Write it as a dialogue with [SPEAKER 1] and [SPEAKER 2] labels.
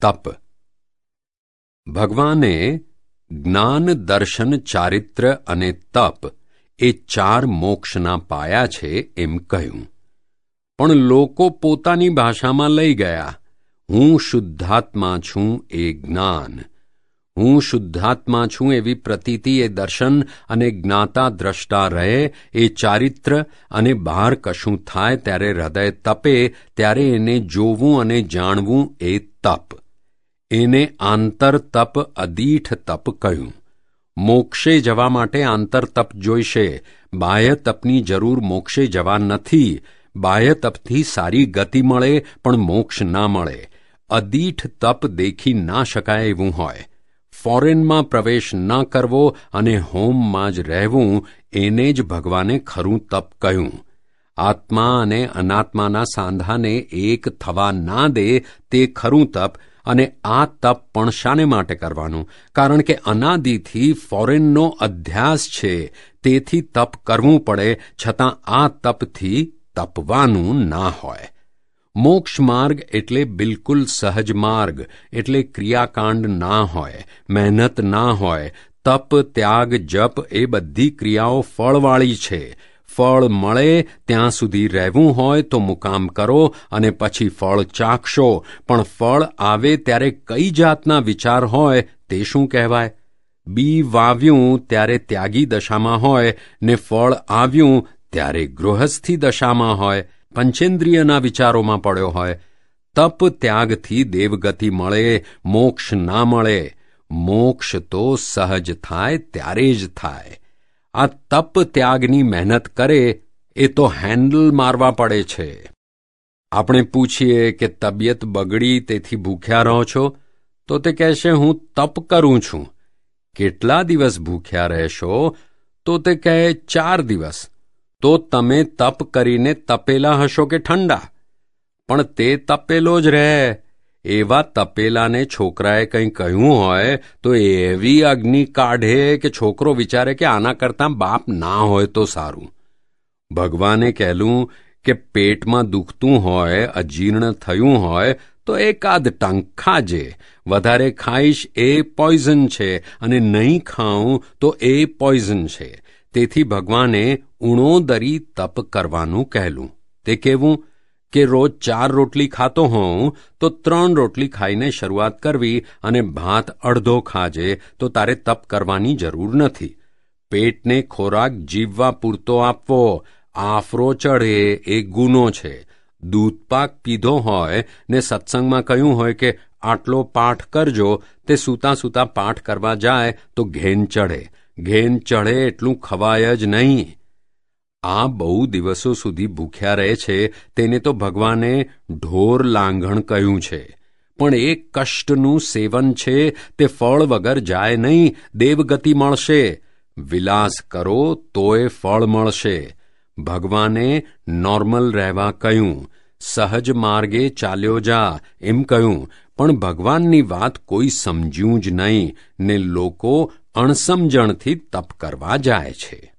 [SPEAKER 1] તપ. ભગવાને જ્ઞાન, દર્શન, ચારિત્ર અને તપ એ ચાર મોક્ષના પાયા છે એમ કહ્યું. પણ લોકો પોતાની ભાષામાં લઈ ગયા. હું શુદ્ધાત્મા છું એ જ્ઞાન. હું શુદ્ધાત્મા છું એવી પ્રતીતિ, એ દર્શન અને જ્ઞાતા દ્રષ્ટા રહે, એ ચારિત્ર અને બહાર કશું થાય ત્યારે હૃદય તપે, ત્યારે એને જોવું અને જાણવું એ તપ. એને આંતર તપ અદીઠ તપ કહ્યું. મોક્ષે જવા માટે આંતર તપ જોઈશે. બાહ્ય તપની જરૂર મોક્ષે જવા નથી. બાહ્ય તપથી સારી ગતિ મળે, પણ મોક્ષ ના મળે. અદીઠ તપ દેખી ના શકાય એવું હોય. ફોરેનમાં પ્રવેશ ન કરવો અને હોમમાં જ રહેવું એને જ ભગવાને ખરું તપ કહ્યું. આત્મા અને અનાત્માના સાંધાને એક થવા ના દે તે ખરું તપ અને આ તપ પણ શાને માટે કરવાનું? કારણ કે અનાદિથી ફોરેનનો અધ્યાસ છે, તેથી તપ કરવું પડે, છતાં આ તપથી તપવાનું ના હોય. મોક્ષ માર્ગ એટલે બિલકુલ સહજ માર્ગ, એટલે ક્રિયાકાંડ ના હોય, મહેનત ના હોય. તપ, ત્યાગ, જપ એ બધી ક્રિયાઓ ફળવાળી છે. ફળ મળે, ત્યાં સુધી રહેવું હોય તો મુકામ કરો અને પછી ફળ ચાખશો. પણ ફળ આવે ત્યારે કઈ જાતના વિચાર હોય તે શું કહેવાય? બી વાવ્યું ત્યારે ત્યાગી દશામાં હોય ને ફળ આવ્યું ત્યારે ગૃહસ્થી દશામાં હોય. પંચેન્દ્રિયના વિચારોમાં પડ્યો હોય. તપ ત્યાગથી દેવગતિ મળે, મોક્ષ ના મળે. મોક્ષ તો સહજ થાય, ત્યારે જ થાય. આ તપ ત્યાગની મહેનત કરે, એ તો હેન્ડલ મારવા પડે છે. આપણે પૂછીએ કે તબિયત બગડી તેથી ભૂખ્યા રહો છો, તો તે કહેશે, હું તપ કરું છું. કેટલા દિવસ ભૂખ્યા રહેશો? તો તે કહે, ચાર દિવસ. તો તમે તપ કરીને તપેલા હશો કે ઠંડા? પણ તે તપેલો જ રહે. એવા તપેલાને છોકરાએ કંઈ કહ્યું હોય, તો એવી અગ્નિ કાઢે કે છોકરો વિચારે કે આના કરતાં બાપ ના હોય તો સારું. ભગવાને કહેલું કે પેટમાં દુખતું હોય, અજીર્ણ થયું હોય, તો એકાદ ટંક ખાજે. વધારે ખાઈશ એ પોઈઝન છે અને નહીં ખાઉં તો એ પોઈઝન છે. તેથી ભગવાને ઉણોદરી તપ કરવાનું કહેલું. તે કેવું? કે રોજ ચાર રોટલી ખાતો હોઉં, તો ત્રણ રોટલી ખાઈને શરૂઆત કરવી અને ભાત અડધો ખાજે, તો તારે તપ કરવાની જરૂર નથી. પેટને ખોરાક જીવવા પૂરતો આપવો, આફરો ચઢે એ ગુનો છે. દૂધપાક પીધો હોય ને સત્સંગમાં કહ્યું હોય કે આટલો પાઠ કરજો, તે સૂતા સૂતા પાઠ કરવા જાય તો ઘેન ચઢે. ઘેન ચઢે એટલું ખવાય જ નહીં. આ બહુ દિવસો સુધી ભૂખ્યા રહે છે, તેને તો ભગવાને ઢોર લાંઘણ કહ્યું છે. પણ એ કષ્ટનું સેવન છે, તે ફળ વગર જાય નહીં, દેવગતિ મળશે. વિલાસ કરો, તોય ફળ મળશે. ભગવાને નોર્મલ રહેવા કહ્યું. સહજ માર્ગે ચાલ્યો જા, એમ કહ્યું. પણ ભગવાનની વાત કોઈ સમજ્યું જ નહીં, ને લોકો અણસમજણથી તપ કરવા જાય છે.